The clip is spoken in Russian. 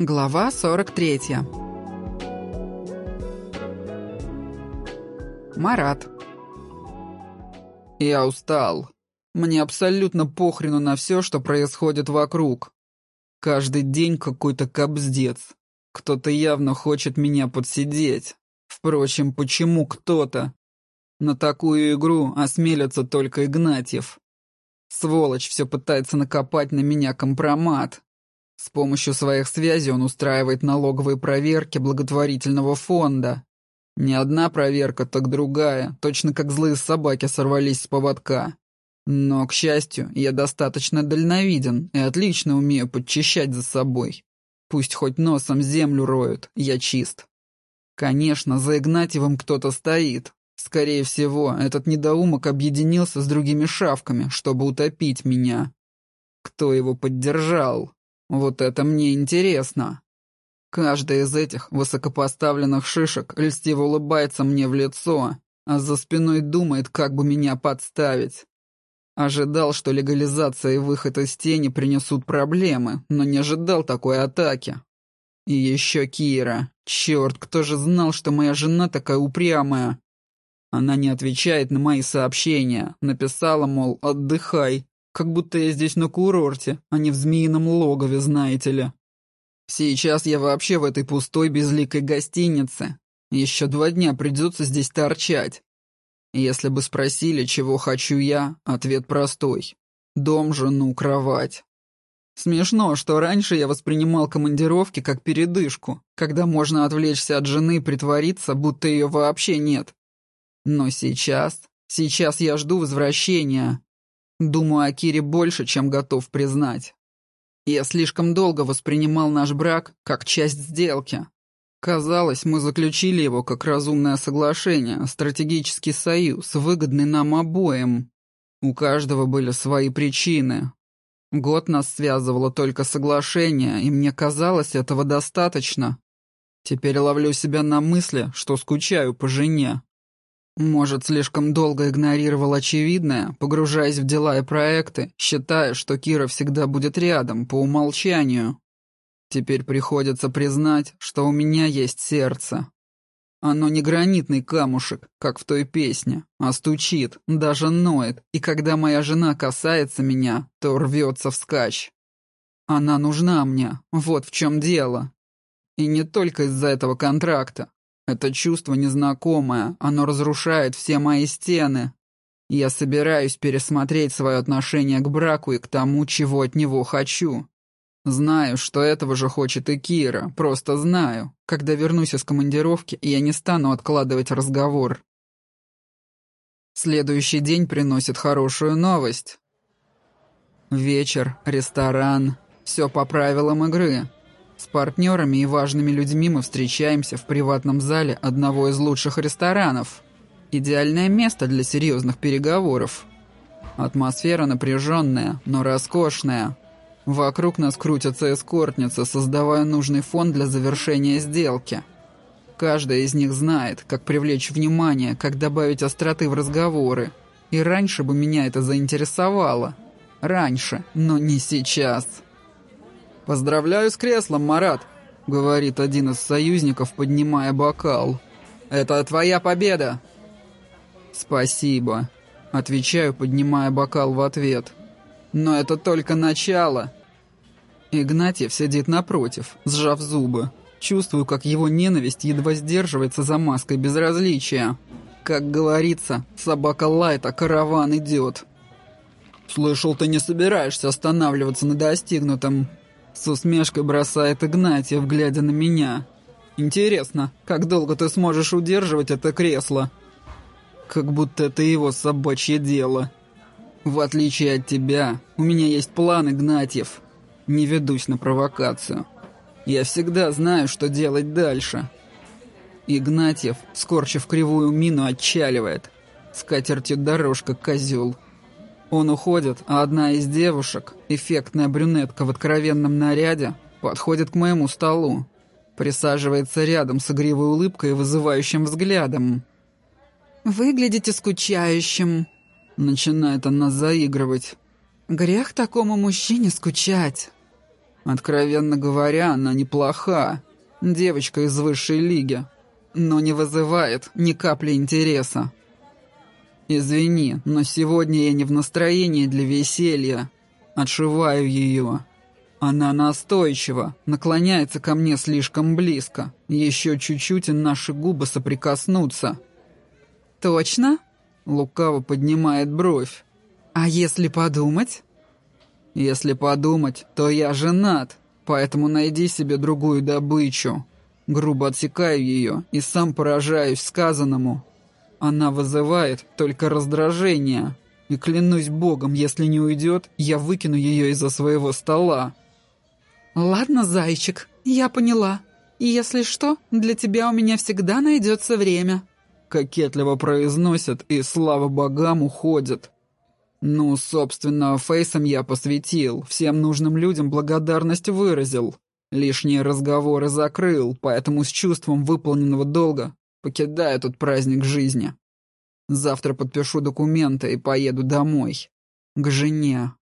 Глава 43. Марат. Я устал. Мне абсолютно похрену на все, что происходит вокруг. Каждый день какой-то кобздец. Кто-то явно хочет меня подсидеть. Впрочем, почему кто-то? На такую игру осмелится только Игнатьев. Сволочь все пытается накопать на меня компромат. С помощью своих связей он устраивает налоговые проверки благотворительного фонда. Не одна проверка, так другая, точно как злые собаки сорвались с поводка. Но, к счастью, я достаточно дальновиден и отлично умею подчищать за собой. Пусть хоть носом землю роют, я чист. Конечно, за Игнатьевым кто-то стоит. Скорее всего, этот недоумок объединился с другими шавками, чтобы утопить меня. Кто его поддержал? Вот это мне интересно. Каждая из этих высокопоставленных шишек льстиво улыбается мне в лицо, а за спиной думает, как бы меня подставить. Ожидал, что легализация и выход из тени принесут проблемы, но не ожидал такой атаки. И еще Кира. Черт, кто же знал, что моя жена такая упрямая? Она не отвечает на мои сообщения. Написала, мол, отдыхай, как будто я здесь на курорте, а не в змеином логове, знаете ли. Сейчас я вообще в этой пустой безликой гостинице. Еще два дня придется здесь торчать. Если бы спросили, чего хочу я, ответ простой. Дом, жену, кровать. Смешно, что раньше я воспринимал командировки как передышку, когда можно отвлечься от жены и притвориться, будто ее вообще нет. Но сейчас, сейчас я жду возвращения, Думаю о Кире больше, чем готов признать. Я слишком долго воспринимал наш брак как часть сделки. Казалось, мы заключили его как разумное соглашение, стратегический союз, выгодный нам обоим. У каждого были свои причины. Год нас связывало только соглашение, и мне казалось, этого достаточно. Теперь ловлю себя на мысли, что скучаю по жене. Может, слишком долго игнорировал очевидное, погружаясь в дела и проекты, считая, что Кира всегда будет рядом, по умолчанию. Теперь приходится признать, что у меня есть сердце. Оно не гранитный камушек, как в той песне, а стучит, даже ноет, и когда моя жена касается меня, то рвется вскачь. Она нужна мне, вот в чем дело. И не только из-за этого контракта, это чувство незнакомое, оно разрушает все мои стены. Я собираюсь пересмотреть свое отношение к браку и к тому, чего от него хочу. Знаю, что этого же хочет и Кира, просто знаю. Когда вернусь из командировки, я не стану откладывать разговор. Следующий день приносит хорошую новость. Вечер, ресторан, все по правилам игры. С партнерами и важными людьми мы встречаемся в приватном зале одного из лучших ресторанов. Идеальное место для серьезных переговоров. Атмосфера напряженная, но роскошная. Вокруг нас крутятся эскортницы, создавая нужный фон для завершения сделки. Каждая из них знает, как привлечь внимание, как добавить остроты в разговоры. И раньше бы меня это заинтересовало. Раньше, но не сейчас. «Поздравляю с креслом, Марат», — говорит один из союзников, поднимая бокал. «Это твоя победа!» «Спасибо», — отвечаю, поднимая бокал в ответ. «Но это только начало». Игнатьев сидит напротив, сжав зубы. Чувствую, как его ненависть едва сдерживается за маской безразличия. Как говорится, собака лает, а караван идет. «Слышал, ты не собираешься останавливаться на достигнутом», с усмешкой бросает Игнатьев, глядя на меня. «Интересно, как долго ты сможешь удерживать это кресло?» Как будто это его собачье дело. В отличие от тебя, у меня есть план, Игнатьев. Не ведусь на провокацию. Я всегда знаю, что делать дальше. Игнатьев, скорчив кривую мину, отчаливает. С катертью дорожка, козел. Он уходит, а одна из девушек, эффектная брюнетка в откровенном наряде, подходит к моему столу. Присаживается рядом с игривой улыбкой и вызывающим взглядом. «Выглядите скучающим», — начинает она заигрывать. «Грех такому мужчине скучать». Откровенно говоря, она неплоха. Девочка из высшей лиги. Но не вызывает ни капли интереса. Извини, но сегодня я не в настроении для веселья. Отшиваю ее. Она настойчива, наклоняется ко мне слишком близко. Еще чуть-чуть, и наши губы соприкоснутся. «Точно?» Лукаво поднимает бровь. «А если подумать?» «Если подумать, то я женат, поэтому найди себе другую добычу». Грубо отсекаю ее и сам поражаюсь сказанному. Она вызывает только раздражение. И клянусь богом, если не уйдет, я выкину ее из-за своего стола. «Ладно, зайчик, я поняла. Если что, для тебя у меня всегда найдется время». Кокетливо произносят и, слава богам, уходят. Ну, собственно, фейсом я посвятил, всем нужным людям благодарность выразил. Лишние разговоры закрыл, поэтому с чувством выполненного долга покидаю этот праздник жизни. Завтра подпишу документы и поеду домой. К жене.